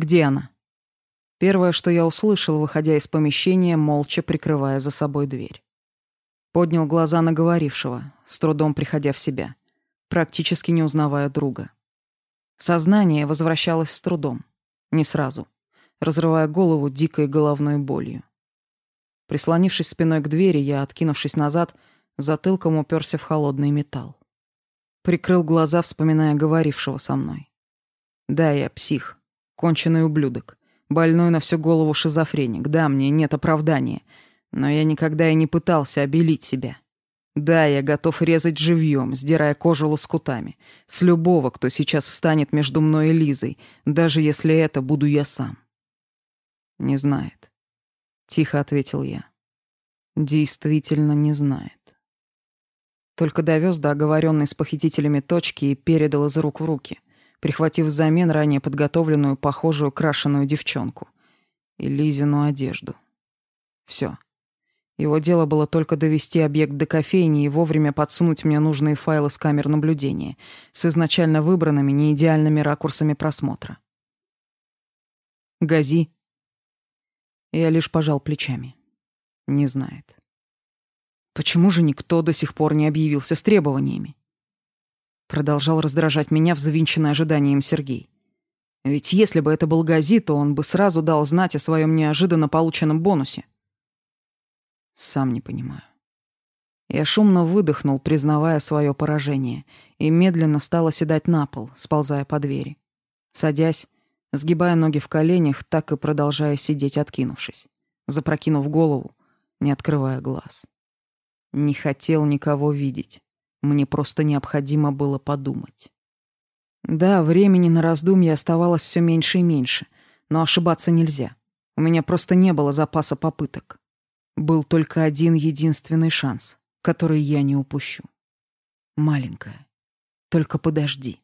«Где она?» Первое, что я услышал, выходя из помещения, молча прикрывая за собой дверь. Поднял глаза на говорившего, с трудом приходя в себя, практически не узнавая друга. Сознание возвращалось с трудом, не сразу, разрывая голову дикой головной болью. Прислонившись спиной к двери, я, откинувшись назад, затылком уперся в холодный металл. Прикрыл глаза, вспоминая говорившего со мной. «Да, я псих. Конченый ублюдок. Больной на всю голову шизофреник. Да, мне нет оправдания. Но я никогда и не пытался обелить себя. Да, я готов резать живьем, сдирая кожу лоскутами. С любого, кто сейчас встанет между мной и Лизой, даже если это буду я сам. «Не знает», — тихо ответил я. «Действительно не знает». Только довез до оговоренной с похитителями точки и передал из рук в руки — прихватив взамен ранее подготовленную, похожую, крашеную девчонку. И Лизину одежду. Все. Его дело было только довести объект до кофейни и вовремя подсунуть мне нужные файлы с камер наблюдения с изначально выбранными неидеальными ракурсами просмотра. «Гази?» Я лишь пожал плечами. Не знает. Почему же никто до сих пор не объявился с требованиями? Продолжал раздражать меня в завинченное ожиданием Сергей. Ведь если бы это был Гази, то он бы сразу дал знать о своем неожиданно полученном бонусе. Сам не понимаю. Я шумно выдохнул, признавая свое поражение, и медленно стал оседать на пол, сползая по двери. Садясь, сгибая ноги в коленях, так и продолжая сидеть, откинувшись, запрокинув голову, не открывая глаз. Не хотел никого видеть. Мне просто необходимо было подумать. Да, времени на раздумья оставалось все меньше и меньше, но ошибаться нельзя. У меня просто не было запаса попыток. Был только один единственный шанс, который я не упущу. Маленькая, только подожди.